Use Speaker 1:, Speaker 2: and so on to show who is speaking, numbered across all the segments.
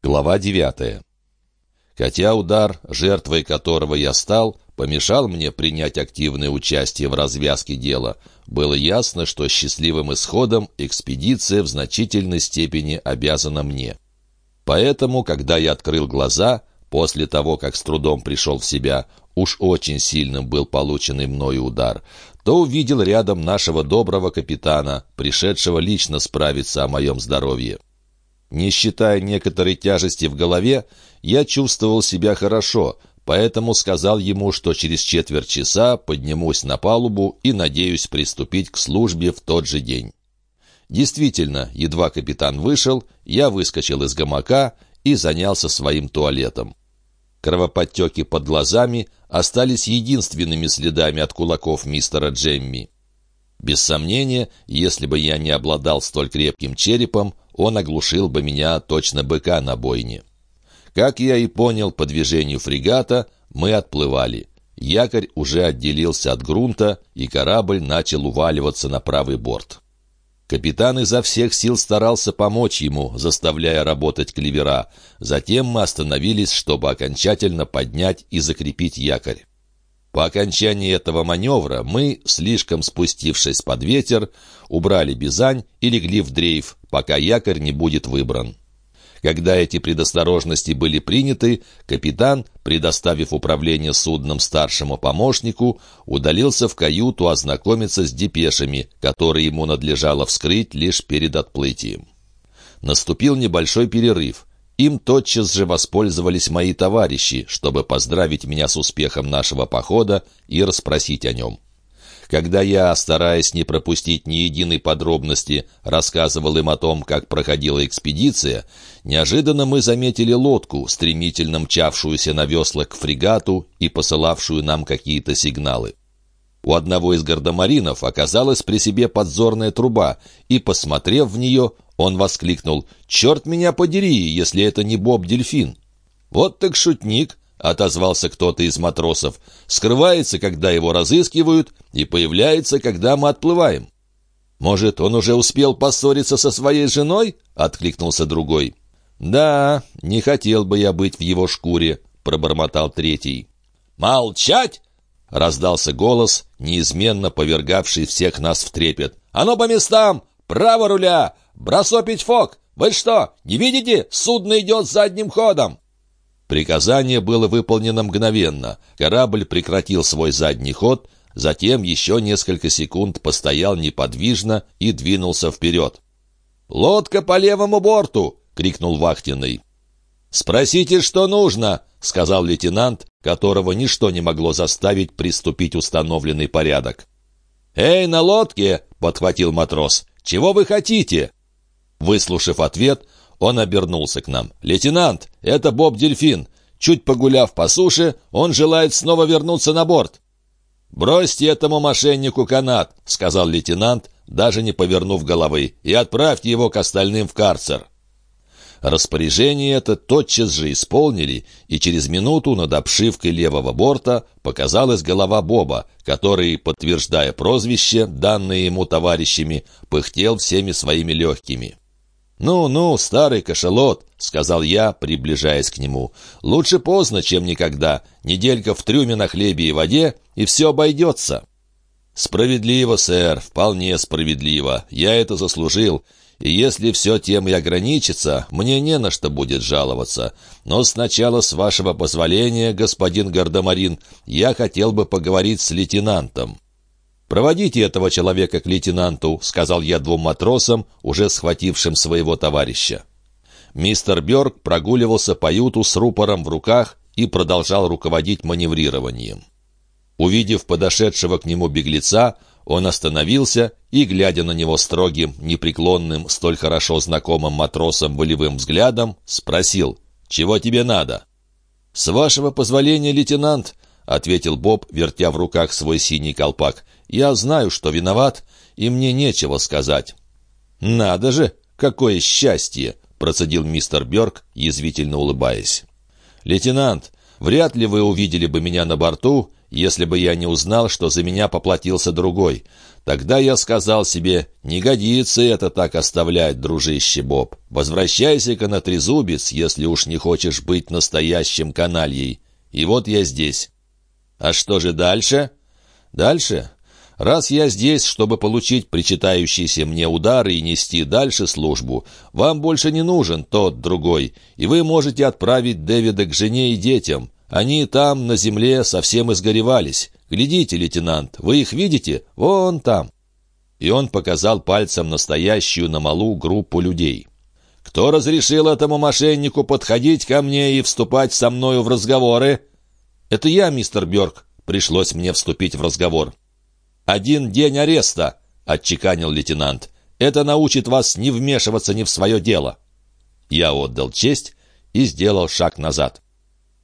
Speaker 1: Глава 9. Хотя удар, жертвой которого я стал, помешал мне принять активное участие в развязке дела, было ясно, что счастливым исходом экспедиция в значительной степени обязана мне. Поэтому, когда я открыл глаза, после того, как с трудом пришел в себя, уж очень сильным был полученный мною удар, то увидел рядом нашего доброго капитана, пришедшего лично справиться о моем здоровье. Не считая некоторой тяжести в голове, я чувствовал себя хорошо, поэтому сказал ему, что через четверть часа поднимусь на палубу и надеюсь приступить к службе в тот же день. Действительно, едва капитан вышел, я выскочил из гамака и занялся своим туалетом. Кровоподтеки под глазами остались единственными следами от кулаков мистера Джемми. Без сомнения, если бы я не обладал столь крепким черепом, он оглушил бы меня точно быка на бойне. Как я и понял по движению фрегата, мы отплывали. Якорь уже отделился от грунта, и корабль начал уваливаться на правый борт. Капитан изо всех сил старался помочь ему, заставляя работать клевера. Затем мы остановились, чтобы окончательно поднять и закрепить якорь. По окончании этого маневра мы, слишком спустившись под ветер, убрали бизань и легли в дрейф, пока якорь не будет выбран. Когда эти предосторожности были приняты, капитан, предоставив управление судном старшему помощнику, удалился в каюту ознакомиться с депешами, которые ему надлежало вскрыть лишь перед отплытием. Наступил небольшой перерыв. Им тотчас же воспользовались мои товарищи, чтобы поздравить меня с успехом нашего похода и расспросить о нем. Когда я, стараясь не пропустить ни единой подробности, рассказывал им о том, как проходила экспедиция, неожиданно мы заметили лодку, стремительно мчавшуюся на веслах к фрегату и посылавшую нам какие-то сигналы. У одного из гардемаринов оказалась при себе подзорная труба, и, посмотрев в нее, он воскликнул «Черт меня подери, если это не Боб-дельфин!» «Вот так шутник!» — отозвался кто-то из матросов. «Скрывается, когда его разыскивают, и появляется, когда мы отплываем». «Может, он уже успел поссориться со своей женой?» — откликнулся другой. «Да, не хотел бы я быть в его шкуре», — пробормотал третий. «Молчать!» — раздался голос, неизменно повергавший всех нас в трепет. «А ну по местам! Право руля! Бросопить фок! Вы что, не видите? Судно идет задним ходом!» Приказание было выполнено мгновенно. Корабль прекратил свой задний ход, затем еще несколько секунд постоял неподвижно и двинулся вперед. «Лодка по левому борту!» — крикнул вахтенный. «Спросите, что нужно!» — сказал лейтенант, которого ничто не могло заставить приступить установленный порядок. «Эй, на лодке!» — подхватил матрос. «Чего вы хотите?» Выслушав ответ, он обернулся к нам. «Лейтенант, это Боб-дельфин. Чуть погуляв по суше, он желает снова вернуться на борт». «Бросьте этому мошеннику канат», — сказал лейтенант, даже не повернув головы, «и отправьте его к остальным в карцер». Распоряжение это тотчас же исполнили, и через минуту над обшивкой левого борта показалась голова Боба, который, подтверждая прозвище, данное ему товарищами, пыхтел всеми своими легкими. «Ну-ну, старый кошелот», — сказал я, приближаясь к нему. «Лучше поздно, чем никогда. Неделька в трюме на хлебе и воде, и все обойдется». «Справедливо, сэр, вполне справедливо. Я это заслужил. И если все тем и ограничится, мне не на что будет жаловаться. Но сначала, с вашего позволения, господин Гардемарин, я хотел бы поговорить с лейтенантом». «Проводите этого человека к лейтенанту», — сказал я двум матросам, уже схватившим своего товарища. Мистер Бёрк прогуливался по юту с рупором в руках и продолжал руководить маневрированием. Увидев подошедшего к нему беглеца, он остановился и, глядя на него строгим, непреклонным, столь хорошо знакомым матросом волевым взглядом, спросил «Чего тебе надо?» «С вашего позволения, лейтенант», — ответил Боб, вертя в руках свой синий колпак, я знаю, что виноват, и мне нечего сказать». «Надо же, какое счастье!» — процедил мистер Бёрк, язвительно улыбаясь. «Лейтенант, вряд ли вы увидели бы меня на борту, если бы я не узнал, что за меня поплатился другой. Тогда я сказал себе, не годится это так оставлять, дружище Боб. Возвращайся-ка на трезубец, если уж не хочешь быть настоящим канальей. И вот я здесь. А что же дальше? Дальше? Раз я здесь, чтобы получить причитающиеся мне удары и нести дальше службу, вам больше не нужен тот другой, и вы можете отправить Дэвида к жене и детям. Они там, на земле, совсем изгоревались. Глядите, лейтенант, вы их видите? Вон там». И он показал пальцем настоящую на малу группу людей. «Кто разрешил этому мошеннику подходить ко мне и вступать со мною в разговоры?» «Это я, мистер Бёрк. Пришлось мне вступить в разговор». «Один день ареста», — отчеканил лейтенант. «Это научит вас не вмешиваться ни в свое дело». Я отдал честь и сделал шаг назад.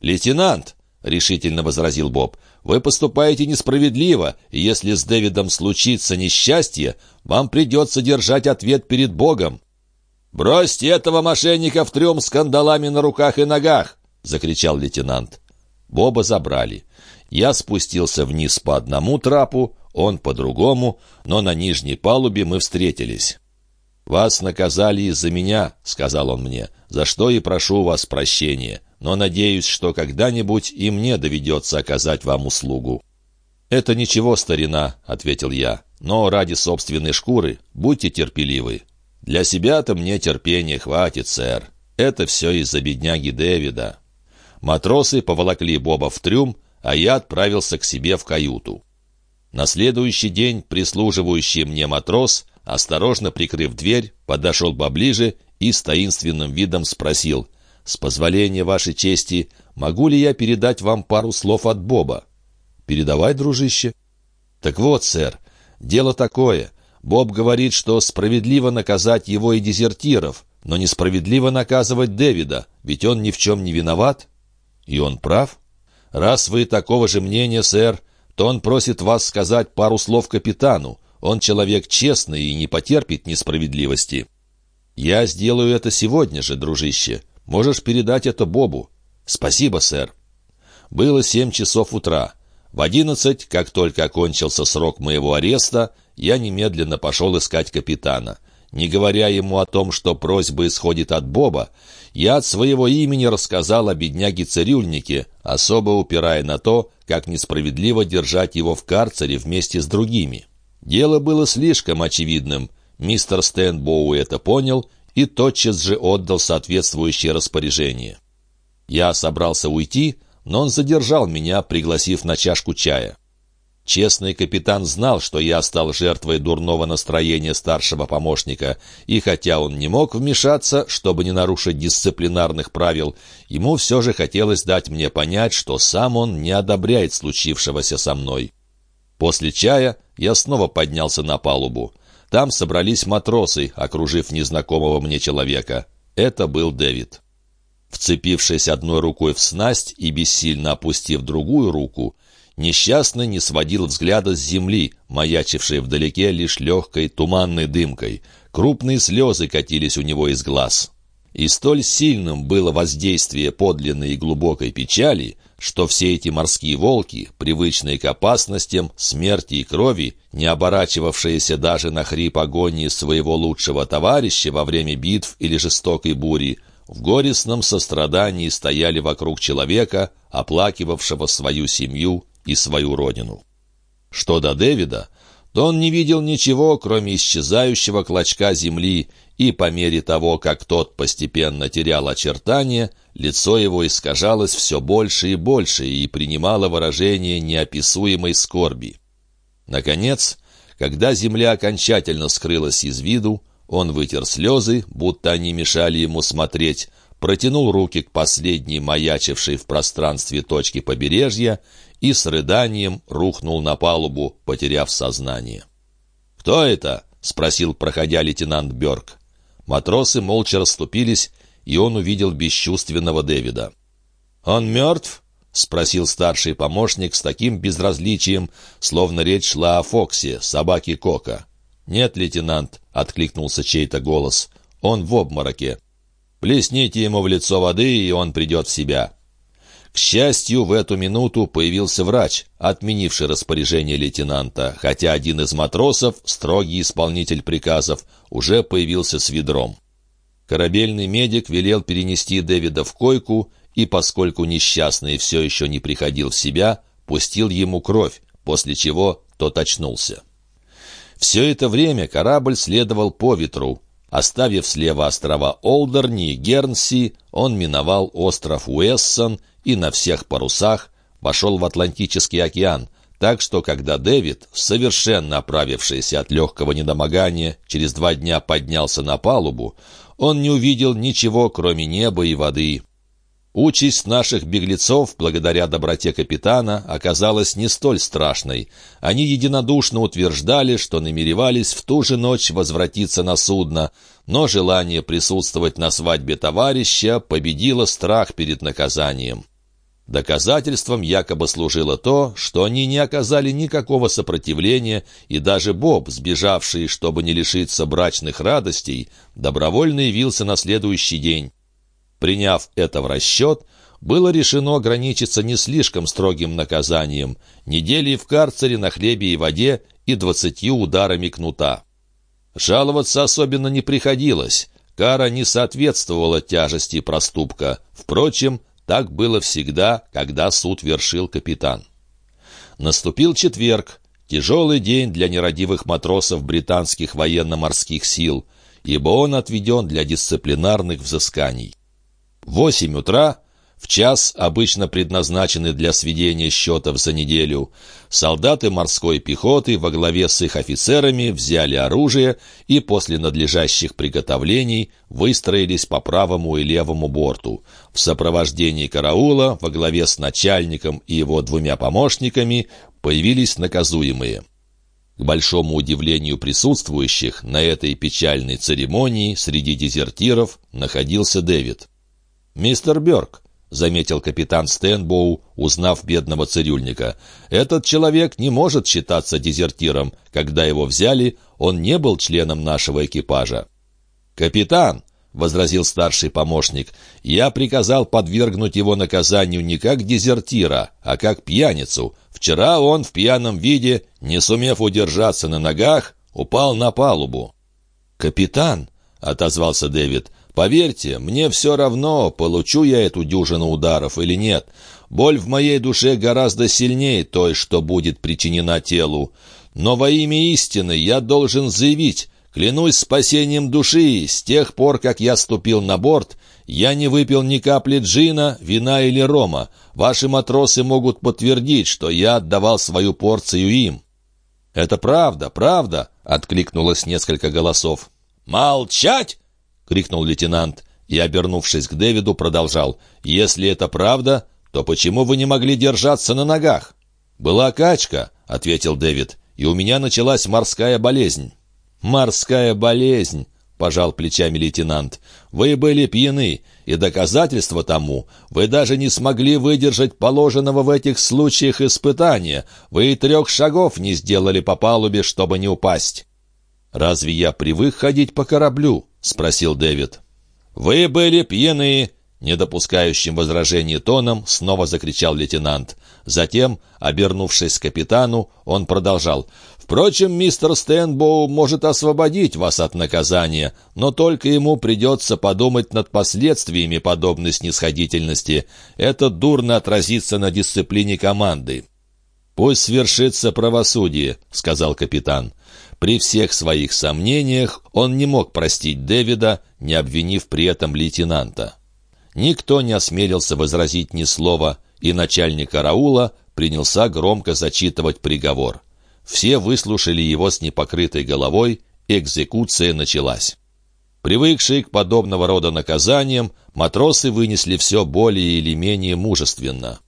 Speaker 1: «Лейтенант», — решительно возразил Боб, — «вы поступаете несправедливо, и если с Дэвидом случится несчастье, вам придется держать ответ перед Богом». «Бросьте этого мошенника в трюм с кандалами на руках и ногах!» — закричал лейтенант. Боба забрали. Я спустился вниз по одному трапу, он по другому, но на нижней палубе мы встретились. «Вас наказали из-за меня», — сказал он мне, — «за что и прошу вас прощения но надеюсь, что когда-нибудь и мне доведется оказать вам услугу». «Это ничего, старина», — ответил я, — «но ради собственной шкуры будьте терпеливы». «Для себя-то мне терпения хватит, сэр. Это все из-за бедняги Дэвида». Матросы поволокли Боба в трюм, а я отправился к себе в каюту. На следующий день прислуживающий мне матрос, осторожно прикрыв дверь, подошел поближе и с таинственным видом спросил — «С позволения вашей чести, могу ли я передать вам пару слов от Боба?» «Передавай, дружище». «Так вот, сэр, дело такое. Боб говорит, что справедливо наказать его и дезертиров, но несправедливо наказывать Дэвида, ведь он ни в чем не виноват». «И он прав?» «Раз вы такого же мнения, сэр, то он просит вас сказать пару слов капитану. Он человек честный и не потерпит несправедливости». «Я сделаю это сегодня же, дружище. Можешь передать это Бобу». «Спасибо, сэр». Было семь часов утра. В одиннадцать, как только окончился срок моего ареста, я немедленно пошел искать капитана. Не говоря ему о том, что просьба исходит от Боба, я от своего имени рассказал о бедняге-цирюльнике, особо упирая на то, как несправедливо держать его в карцере вместе с другими. Дело было слишком очевидным. Мистер Стэнбоу это понял и тотчас же отдал соответствующее распоряжение. Я собрался уйти, но он задержал меня, пригласив на чашку чая. Честный капитан знал, что я стал жертвой дурного настроения старшего помощника, и хотя он не мог вмешаться, чтобы не нарушить дисциплинарных правил, ему все же хотелось дать мне понять, что сам он не одобряет случившегося со мной. После чая я снова поднялся на палубу. Там собрались матросы, окружив незнакомого мне человека. Это был Дэвид. Вцепившись одной рукой в снасть и бессильно опустив другую руку, несчастный не сводил взгляда с земли, маячившей вдалеке лишь легкой туманной дымкой. Крупные слезы катились у него из глаз. И столь сильным было воздействие подлинной и глубокой печали, что все эти морские волки, привычные к опасностям, смерти и крови, не оборачивавшиеся даже на хрип агонии своего лучшего товарища во время битв или жестокой бури, в горестном сострадании стояли вокруг человека, оплакивавшего свою семью и свою родину. Что до Дэвида, то он не видел ничего, кроме исчезающего клочка земли, и по мере того, как тот постепенно терял очертания, лицо его искажалось все больше и больше и принимало выражение неописуемой скорби. Наконец, когда земля окончательно скрылась из виду, он вытер слезы, будто они мешали ему смотреть, протянул руки к последней маячившей в пространстве точке побережья и с рыданием рухнул на палубу, потеряв сознание. «Кто это?» — спросил, проходя лейтенант Бёрк. Матросы молча расступились, и он увидел бесчувственного Дэвида. «Он мертв?» — спросил старший помощник с таким безразличием, словно речь шла о Фоксе, собаке Кока. «Нет, лейтенант», — откликнулся чей-то голос, — «он в обмороке. Плесните ему в лицо воды, и он придет в себя». К счастью, в эту минуту появился врач, отменивший распоряжение лейтенанта, хотя один из матросов, строгий исполнитель приказов, уже появился с ведром. Корабельный медик велел перенести Дэвида в койку и, поскольку несчастный все еще не приходил в себя, пустил ему кровь, после чего тот очнулся. Все это время корабль следовал по ветру. Оставив слева острова Олдерни и Гернси, он миновал остров Уэссон и на всех парусах вошел в Атлантический океан, так что когда Дэвид, совершенно оправившийся от легкого недомогания, через два дня поднялся на палубу, он не увидел ничего, кроме неба и воды. Участь наших беглецов, благодаря доброте капитана, оказалась не столь страшной. Они единодушно утверждали, что намеревались в ту же ночь возвратиться на судно, но желание присутствовать на свадьбе товарища победило страх перед наказанием. Доказательством якобы служило то, что они не оказали никакого сопротивления, и даже Боб, сбежавший, чтобы не лишиться брачных радостей, добровольно явился на следующий день. Приняв это в расчет, было решено ограничиться не слишком строгим наказанием, неделей в карцере на хлебе и воде и двадцатью ударами кнута. Жаловаться особенно не приходилось, кара не соответствовала тяжести проступка. Впрочем, так было всегда, когда суд вершил капитан. Наступил четверг, тяжелый день для нерадивых матросов британских военно-морских сил, ибо он отведен для дисциплинарных взысканий. Восемь утра, в час, обычно предназначенный для сведения счетов за неделю, солдаты морской пехоты во главе с их офицерами взяли оружие и после надлежащих приготовлений выстроились по правому и левому борту. В сопровождении караула во главе с начальником и его двумя помощниками появились наказуемые. К большому удивлению присутствующих на этой печальной церемонии среди дезертиров находился Дэвид. «Мистер Бёрк», — заметил капитан Стэнбоу, узнав бедного цирюльника, «этот человек не может считаться дезертиром. Когда его взяли, он не был членом нашего экипажа». «Капитан», — возразил старший помощник, «я приказал подвергнуть его наказанию не как дезертира, а как пьяницу. Вчера он в пьяном виде, не сумев удержаться на ногах, упал на палубу». «Капитан», — отозвался Дэвид, Поверьте, мне все равно, получу я эту дюжину ударов или нет. Боль в моей душе гораздо сильнее той, что будет причинена телу. Но во имя истины я должен заявить, клянусь спасением души, с тех пор, как я ступил на борт, я не выпил ни капли джина, вина или рома. Ваши матросы могут подтвердить, что я отдавал свою порцию им». «Это правда, правда!» — откликнулось несколько голосов. «Молчать!» Крикнул лейтенант и, обернувшись к Дэвиду, продолжал. «Если это правда, то почему вы не могли держаться на ногах?» «Была качка», — ответил Дэвид, — «и у меня началась морская болезнь». «Морская болезнь», — пожал плечами лейтенант. «Вы были пьяны, и доказательство тому, вы даже не смогли выдержать положенного в этих случаях испытания. Вы и трех шагов не сделали по палубе, чтобы не упасть». «Разве я привык ходить по кораблю?» — спросил Дэвид. «Вы были пьяны!» Не допускающим возражений тоном снова закричал лейтенант. Затем, обернувшись к капитану, он продолжал. «Впрочем, мистер Стэнбоу может освободить вас от наказания, но только ему придется подумать над последствиями подобной снисходительности. Это дурно отразится на дисциплине команды». «Пусть свершится правосудие», — сказал капитан. При всех своих сомнениях он не мог простить Дэвида, не обвинив при этом лейтенанта. Никто не осмелился возразить ни слова, и начальник караула принялся громко зачитывать приговор. Все выслушали его с непокрытой головой, экзекуция началась. Привыкшие к подобного рода наказаниям, матросы вынесли все более или менее мужественно.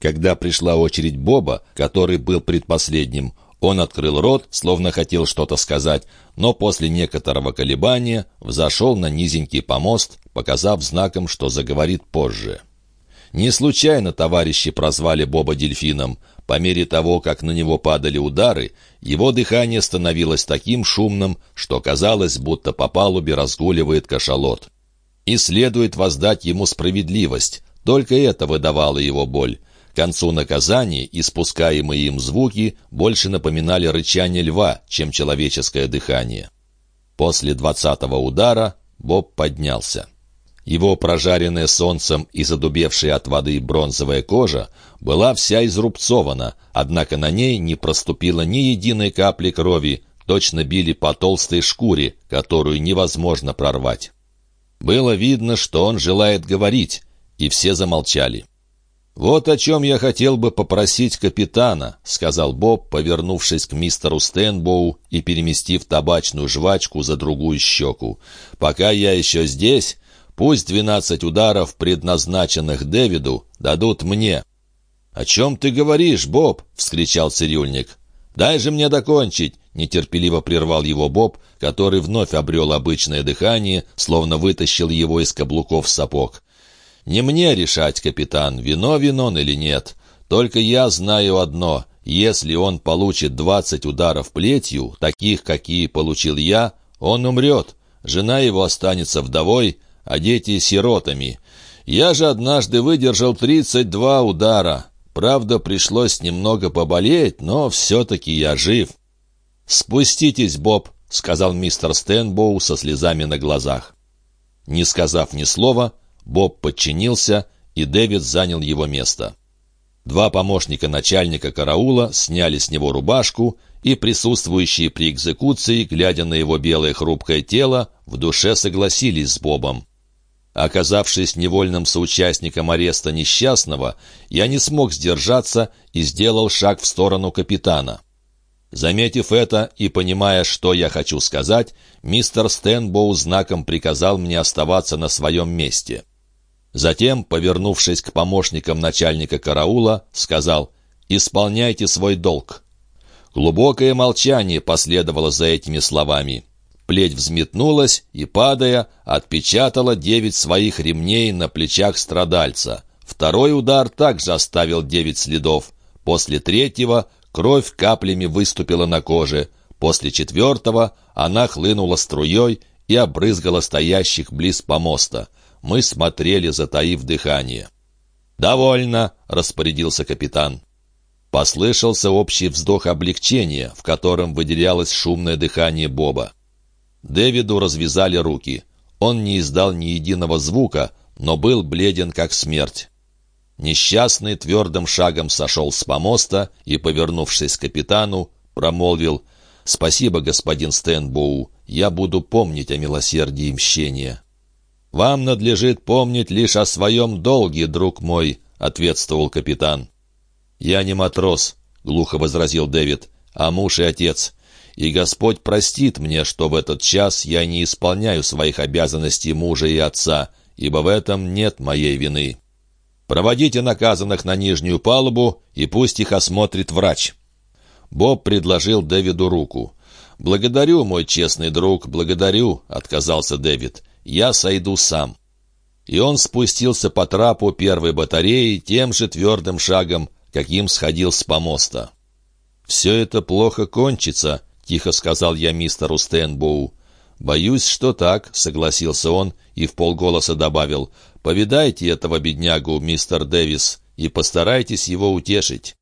Speaker 1: Когда пришла очередь Боба, который был предпоследним, он открыл рот, словно хотел что-то сказать, но после некоторого колебания взошел на низенький помост, показав знаком, что заговорит позже. Не случайно товарищи прозвали Боба дельфином. По мере того, как на него падали удары, его дыхание становилось таким шумным, что казалось, будто по палубе разгуливает кашалот. И следует воздать ему справедливость. Только это выдавало его боль. Концу наказания испускаемые им звуки больше напоминали рычание льва, чем человеческое дыхание. После двадцатого удара Боб поднялся. Его прожаренная солнцем и задубевшая от воды бронзовая кожа была вся изрубцована, однако на ней не проступило ни единой капли крови, точно били по толстой шкуре, которую невозможно прорвать. Было видно, что он желает говорить, и все замолчали. «Вот о чем я хотел бы попросить капитана», — сказал Боб, повернувшись к мистеру Стэнбоу и переместив табачную жвачку за другую щеку. «Пока я еще здесь, пусть двенадцать ударов, предназначенных Дэвиду, дадут мне». «О чем ты говоришь, Боб?» — вскричал цирюльник. «Дай же мне докончить!» — нетерпеливо прервал его Боб, который вновь обрел обычное дыхание, словно вытащил его из каблуков сапог. «Не мне решать, капитан, виновен он или нет. Только я знаю одно. Если он получит двадцать ударов плетью, таких, какие получил я, он умрет. Жена его останется вдовой, а дети — сиротами. Я же однажды выдержал тридцать два удара. Правда, пришлось немного поболеть, но все-таки я жив. «Спуститесь, Боб», — сказал мистер Стэнбоу со слезами на глазах. Не сказав ни слова, Боб подчинился, и Дэвид занял его место. Два помощника начальника караула сняли с него рубашку, и присутствующие при экзекуции, глядя на его белое хрупкое тело, в душе согласились с Бобом. Оказавшись невольным соучастником ареста несчастного, я не смог сдержаться и сделал шаг в сторону капитана. Заметив это и понимая, что я хочу сказать, мистер Стэнбоу знаком приказал мне оставаться на своем месте. Затем, повернувшись к помощникам начальника караула, сказал «Исполняйте свой долг». Глубокое молчание последовало за этими словами. Плеть взметнулась и, падая, отпечатала девять своих ремней на плечах страдальца. Второй удар также оставил девять следов. После третьего кровь каплями выступила на коже. После четвертого она хлынула струей и обрызгала стоящих близ помоста. Мы смотрели, затаив дыхание. «Довольно», — распорядился капитан. Послышался общий вздох облегчения, в котором выделялось шумное дыхание Боба. Дэвиду развязали руки. Он не издал ни единого звука, но был бледен как смерть. Несчастный твердым шагом сошел с помоста и, повернувшись к капитану, промолвил «Спасибо, господин Стэнбоу, я буду помнить о милосердии мщения». «Вам надлежит помнить лишь о своем долге, друг мой», — ответствовал капитан. «Я не матрос», — глухо возразил Дэвид, — «а муж и отец и Господь простит мне, что в этот час я не исполняю своих обязанностей мужа и отца, ибо в этом нет моей вины. Проводите наказанных на нижнюю палубу, и пусть их осмотрит врач». Боб предложил Дэвиду руку. «Благодарю, мой честный друг, благодарю», — отказался Дэвид. «Я сойду сам». И он спустился по трапу первой батареи тем же твердым шагом, каким сходил с помоста. «Все это плохо кончится», тихо сказал я мистеру Стэнбоу. «Боюсь, что так», — согласился он и в полголоса добавил. «Повидайте этого беднягу, мистер Дэвис, и постарайтесь его утешить».